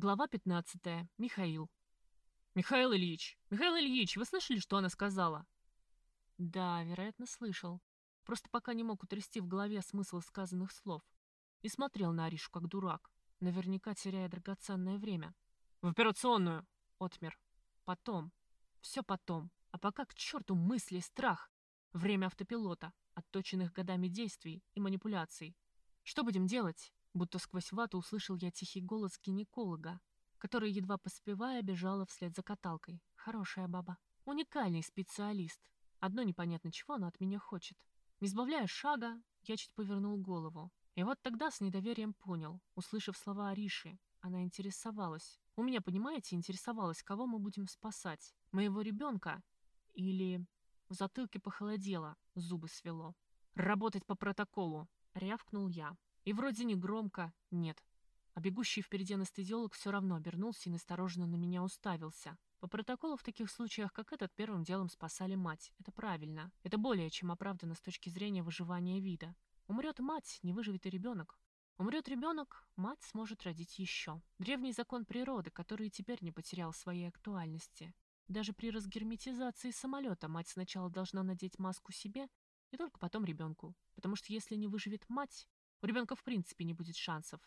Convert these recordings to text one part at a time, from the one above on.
Глава 15. Михаил. «Михаил Ильич! Михаил Ильич, вы слышали, что она сказала?» Да, вероятно, слышал. Просто пока не мог утрясти в голове смысл сказанных слов. И смотрел на Аришу как дурак, наверняка теряя драгоценное время. «В операционную!» — отмер. «Потом. Все потом. А пока к черту мысли, страх. Время автопилота, отточенных годами действий и манипуляций. Что будем делать?» Будто сквозь вату услышал я тихий голос гинеколога, который, едва поспевая, бежала вслед за каталкой. Хорошая баба. Уникальный специалист. Одно непонятно чего она от меня хочет. Не сбавляя шага, я чуть повернул голову. И вот тогда с недоверием понял, услышав слова Ариши, она интересовалась. У меня, понимаете, интересовалась, кого мы будем спасать. Моего ребенка или... В затылке похолодело, зубы свело. «Работать по протоколу!» — рявкнул я. И вроде не громко, нет. А бегущий впереди анестезиолог все равно обернулся и настороженно на меня уставился. По протоколу в таких случаях, как этот, первым делом спасали мать. Это правильно. Это более чем оправдано с точки зрения выживания вида. Умрет мать, не выживет и ребенок. Умрет ребенок, мать сможет родить еще. Древний закон природы, который теперь не потерял своей актуальности. Даже при разгерметизации самолета мать сначала должна надеть маску себе и только потом ребенку. Потому что если не выживет мать, у ребенка в принципе не будет шансов.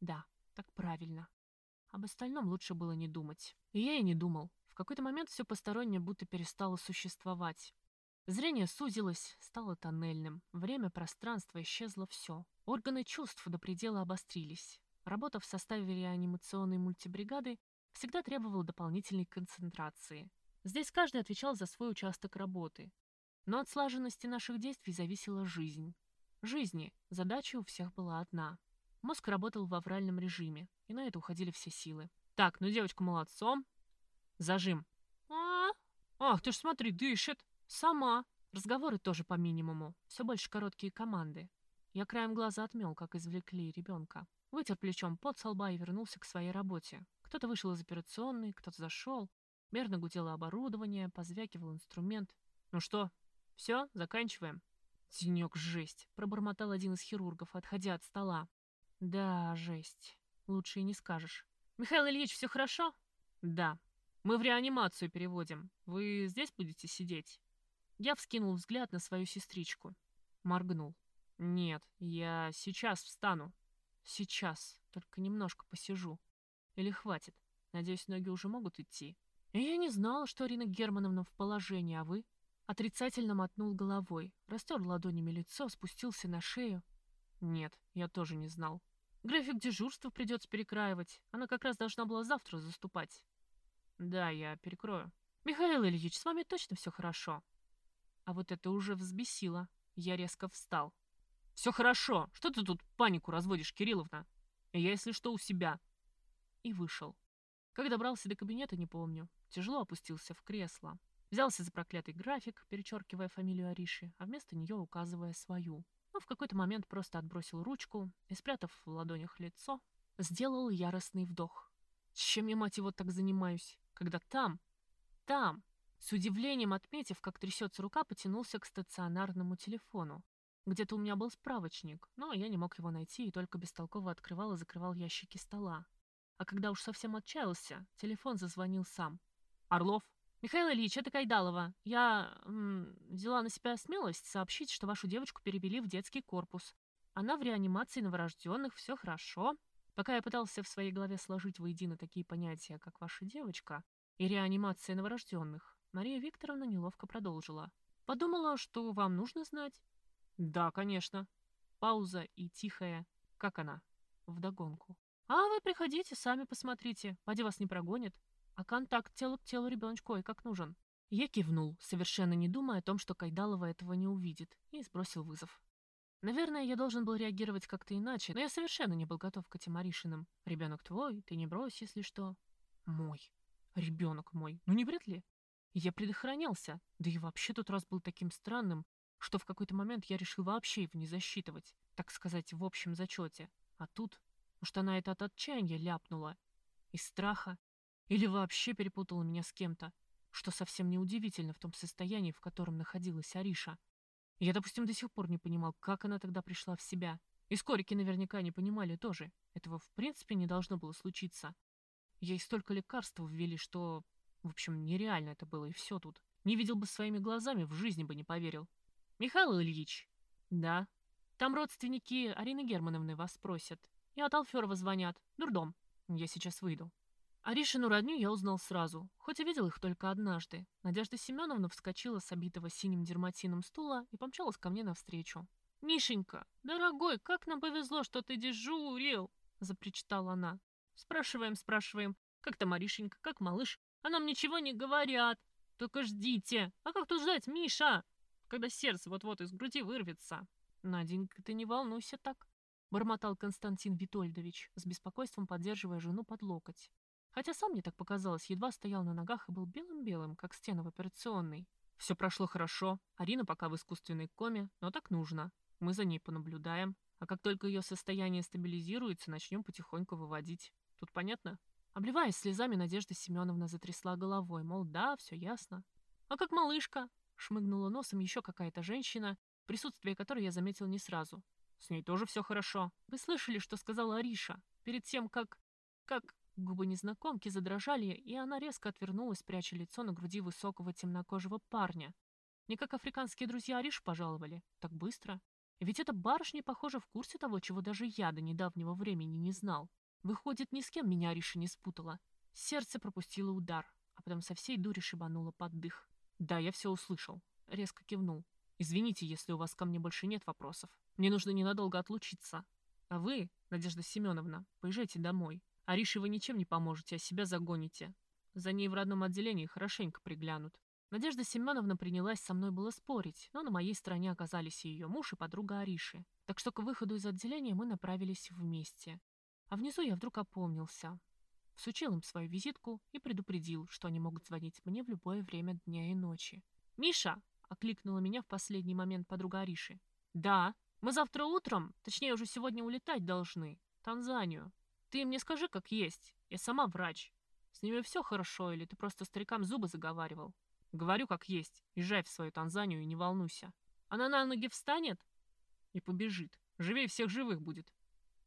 Да, так правильно. Об остальном лучше было не думать. И я и не думал. В какой-то момент все постороннее будто перестало существовать. Зрение сузилось, стало тоннельным. Время, пространство, исчезло все. Органы чувств до предела обострились. Работа в составе реанимационной мультибригады всегда требовала дополнительной концентрации. Здесь каждый отвечал за свой участок работы. Но от слаженности наших действий зависела жизнь. Жизни задача у всех была одна. Мозг работал в авральном режиме, и на это уходили все силы. Так, ну девочка молодцом. Зажим. А, ах, ты ж смотри, дышит. Сама. Разговоры тоже по минимуму. Все больше короткие команды. Я краем глаза отмел, как извлекли ребенка. Вытер плечом пот со и вернулся к своей работе. Кто-то вышел из операционной, кто-то зашел. Мерно гудело оборудование, позвякивал инструмент. Ну что, все, заканчиваем? «Денек жесть», — пробормотал один из хирургов, отходя от стола. «Да, жесть. Лучше и не скажешь». «Михаил Ильич, все хорошо?» «Да. Мы в реанимацию переводим. Вы здесь будете сидеть?» Я вскинул взгляд на свою сестричку. Моргнул. «Нет, я сейчас встану. Сейчас. Только немножко посижу. Или хватит? Надеюсь, ноги уже могут идти?» «Я не знала, что Арина Германовна в положении, а вы?» Отрицательно мотнул головой, растер ладонями лицо, спустился на шею. Нет, я тоже не знал. График дежурства придется перекраивать. Она как раз должна была завтра заступать. Да, я перекрою. Михаил Ильич, с вами точно все хорошо? А вот это уже взбесило. Я резко встал. Все хорошо. Что ты тут панику разводишь, Кирилловна? Я, если что, у себя. И вышел. Как добрался до кабинета, не помню. Тяжело опустился в кресло. Взялся за проклятый график, перечеркивая фамилию Ариши, а вместо нее указывая свою. Но в какой-то момент просто отбросил ручку и, спрятав в ладонях лицо, сделал яростный вдох. Чем я, мать его, так занимаюсь? Когда там, там, с удивлением отметив, как трясется рука, потянулся к стационарному телефону. Где-то у меня был справочник, но я не мог его найти и только бестолково открывал и закрывал ящики стола. А когда уж совсем отчаялся, телефон зазвонил сам. «Орлов?» «Михаил Ильич, это Кайдалова. Я м, взяла на себя смелость сообщить, что вашу девочку перевели в детский корпус. Она в реанимации новорожденных, все хорошо. Пока я пытался в своей голове сложить воедино такие понятия, как ваша девочка и реанимация новорожденных, Мария Викторовна неловко продолжила. Подумала, что вам нужно знать. Да, конечно. Пауза и тихая. Как она? Вдогонку. А вы приходите, сами посмотрите. Поди вас не прогонит. А контакт тело к телу ребеночку ой как нужен. Я кивнул, совершенно не думая о том, что Кайдалова этого не увидит, и сбросил вызов. Наверное, я должен был реагировать как-то иначе, но я совершенно не был готов к этим Аришиным. Ребенок твой, ты не брось, если что. Мой. Ребенок мой. Ну не вряд ли? Я предохранялся. Да и вообще тот раз был таким странным, что в какой-то момент я решил вообще его не засчитывать, так сказать, в общем зачете. А тут, может, она это от отчаяния ляпнула. Из страха, или вообще перепутала меня с кем-то, что совсем неудивительно в том состоянии, в котором находилась Ариша. Я, допустим, до сих пор не понимал, как она тогда пришла в себя. И скорики наверняка не понимали тоже. Этого в принципе не должно было случиться. Ей столько лекарств ввели, что... В общем, нереально это было, и все тут. Не видел бы своими глазами, в жизни бы не поверил. Михаил Ильич. Да. Там родственники Арины Германовны вас спросят. И от Алферова звонят. Дурдом. Я сейчас выйду. Аришину родню я узнал сразу, хоть и видел их только однажды. Надежда Семеновна вскочила с обитого синим дерматином стула и помчалась ко мне навстречу. «Мишенька, дорогой, как нам повезло, что ты дежурил!» — запричитала она. «Спрашиваем, спрашиваем, как там Аришенька, как малыш? А нам ничего не говорят. Только ждите. А как тут ждать, Миша? Когда сердце вот-вот из груди вырвется». «Наденька, ты не волнуйся так», — бормотал Константин Витольдович, с беспокойством поддерживая жену под локоть. Хотя сам мне так показалось, едва стоял на ногах и был белым-белым, как стена в операционной. Все прошло хорошо, Арина пока в искусственной коме, но так нужно. Мы за ней понаблюдаем, а как только ее состояние стабилизируется, начнем потихоньку выводить. Тут понятно? Обливаясь слезами, Надежда Семеновна затрясла головой, мол, да, все ясно. «А как малышка?» — шмыгнула носом еще какая-то женщина, присутствие которой я заметил не сразу. «С ней тоже все хорошо. Вы слышали, что сказала Ариша? Перед тем, как... как... Губы незнакомки задрожали, и она резко отвернулась, пряча лицо на груди высокого темнокожего парня. Не как африканские друзья Ариш пожаловали. Так быстро. Ведь эта барышня, похоже, в курсе того, чего даже я до недавнего времени не знал. Выходит, ни с кем меня Ариша не спутала. Сердце пропустило удар, а потом со всей дури шибануло под дых. Да, я все услышал. Резко кивнул. Извините, если у вас ко мне больше нет вопросов. Мне нужно ненадолго отлучиться. А вы, Надежда Семеновна, поезжайте домой. Арише вы ничем не поможете, а себя загоните. За ней в родном отделении хорошенько приглянут. Надежда Семеновна принялась со мной было спорить, но на моей стороне оказались и ее муж, и подруга Ариши. Так что к выходу из отделения мы направились вместе. А внизу я вдруг опомнился. Всучил им свою визитку и предупредил, что они могут звонить мне в любое время дня и ночи. «Миша!» — окликнула меня в последний момент подруга Ариши. «Да, мы завтра утром, точнее уже сегодня улетать должны. Танзанию. Ты мне скажи, как есть. Я сама врач. С ними все хорошо, или ты просто старикам зубы заговаривал? Говорю, как есть. Езжай в свою Танзанию и не волнуйся. Она на ноги встанет и побежит. Живей всех живых будет.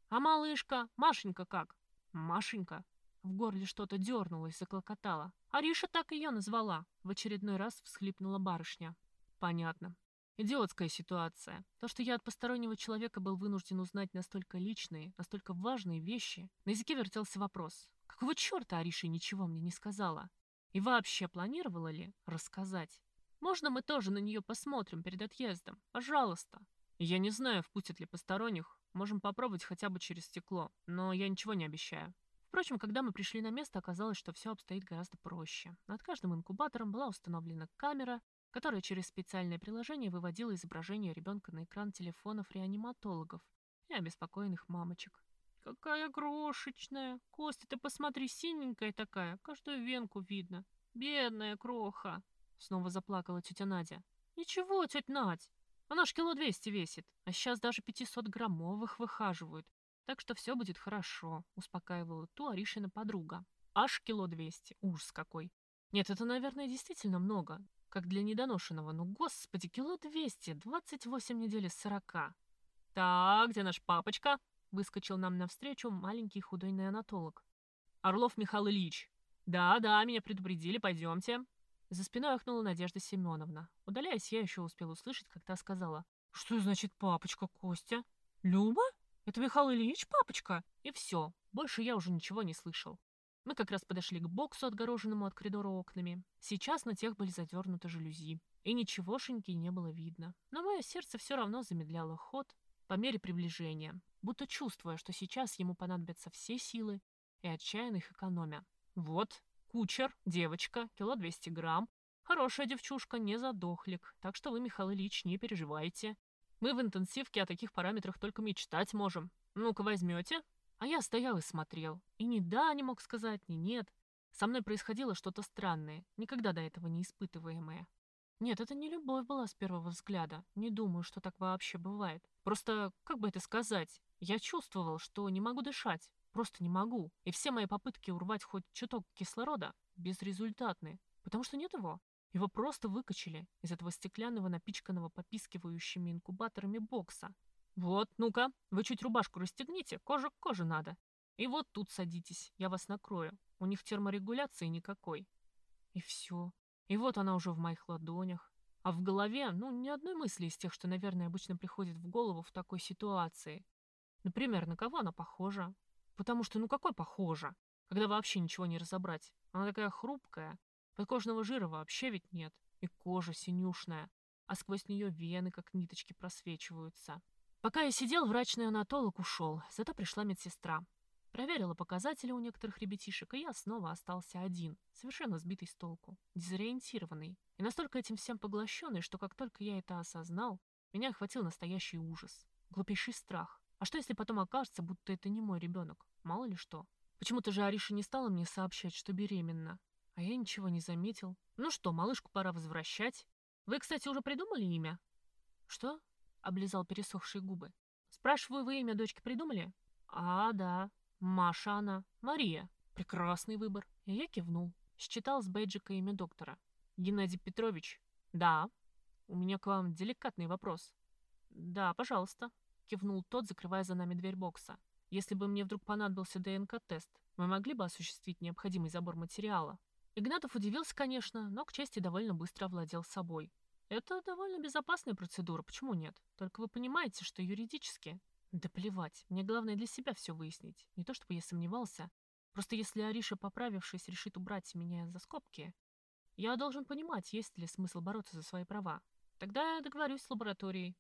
А малышка, Машенька как? Машенька. В горле что-то дернулось, заклокотало. Ариша так ее назвала. В очередной раз всхлипнула барышня. Понятно. Идиотская ситуация. То, что я от постороннего человека был вынужден узнать настолько личные, настолько важные вещи, на языке вертелся вопрос. Какого черта Ариша ничего мне не сказала? И вообще планировала ли рассказать? Можно мы тоже на нее посмотрим перед отъездом? Пожалуйста. Я не знаю, впустят ли посторонних. Можем попробовать хотя бы через стекло, но я ничего не обещаю. Впрочем, когда мы пришли на место, оказалось, что все обстоит гораздо проще. Над каждым инкубатором была установлена камера, которая через специальное приложение выводила изображение ребенка на экран телефонов реаниматологов и обеспокоенных мамочек. «Какая крошечная! Костя, ты посмотри, синенькая такая, каждую венку видно. Бедная кроха!» Снова заплакала тетя Надя. «Ничего, тетя Надь, она ж кило двести весит, а сейчас даже пятисот граммовых выхаживают. Так что все будет хорошо», — успокаивала ту Аришина подруга. «Аж кило двести, ужас какой! Нет, это, наверное, действительно много как для недоношенного. Ну, господи, кило двести, двадцать восемь недель из сорока. «Так, где наш папочка?» — выскочил нам навстречу маленький худой неонатолог. «Орлов Михаил Ильич». «Да, да, меня предупредили, пойдемте». За спиной охнула Надежда Семеновна. Удаляясь, я еще успел услышать, как та сказала. «Что значит папочка, Костя? Люба? Это Михаил Ильич папочка?» И все, больше я уже ничего не слышал. Мы как раз подошли к боксу, отгороженному от коридора окнами. Сейчас на тех были завернуты жалюзи. И ничегошеньки не было видно. Но мое сердце все равно замедляло ход по мере приближения, будто чувствуя, что сейчас ему понадобятся все силы и отчаянно их экономя. Вот, кучер, девочка, кило 200 грамм. Хорошая девчушка, не задохлик, так что вы, Михаил Ильич, не переживайте. Мы в интенсивке о таких параметрах только мечтать можем. Ну-ка возьмете? А я стоял и смотрел. И ни да не мог сказать, ни нет. Со мной происходило что-то странное, никогда до этого не испытываемое. Нет, это не любовь была с первого взгляда. Не думаю, что так вообще бывает. Просто, как бы это сказать, я чувствовал, что не могу дышать. Просто не могу. И все мои попытки урвать хоть чуток кислорода безрезультатны. Потому что нет его. Его просто выкачали из этого стеклянного, напичканного попискивающими инкубаторами бокса. «Вот, ну-ка, вы чуть рубашку расстегните, кожа к коже надо. И вот тут садитесь, я вас накрою. У них терморегуляции никакой. И все. И вот она уже в моих ладонях. А в голове, ну, ни одной мысли из тех, что, наверное, обычно приходит в голову в такой ситуации. Например, на кого она похожа? Потому что, ну какой похожа? Когда вообще ничего не разобрать. Она такая хрупкая. Подкожного жира вообще ведь нет. И кожа синюшная. А сквозь нее вены, как ниточки, просвечиваются. Пока я сидел, врач-неонатолог ушел. Зато пришла медсестра. Проверила показатели у некоторых ребятишек, и я снова остался один, совершенно сбитый с толку, дезориентированный, и настолько этим всем поглощенный, что как только я это осознал, меня охватил настоящий ужас, глупейший страх. А что, если потом окажется, будто это не мой ребенок? Мало ли что. Почему-то же Ариша не стала мне сообщать, что беременна. А я ничего не заметил. Ну что, малышку пора возвращать. Вы, кстати, уже придумали имя? Что? Облизал пересохшие губы. Спрашиваю, вы имя дочки придумали? А, да. Маша она. Мария. Прекрасный выбор. Я кивнул. Считал с бейджика имя доктора. Геннадий Петрович. Да. У меня к вам деликатный вопрос. Да, пожалуйста. Кивнул тот, закрывая за нами дверь бокса. Если бы мне вдруг понадобился ДНК-тест, мы могли бы осуществить необходимый забор материала. Игнатов удивился, конечно, но к чести довольно быстро овладел собой. Это довольно безопасная процедура, почему нет? Только вы понимаете, что юридически да плевать, мне главное для себя все выяснить. Не то чтобы я сомневался. Просто если Ариша, поправившись, решит убрать меня за скобки, я должен понимать, есть ли смысл бороться за свои права. Тогда я договорюсь с лабораторией.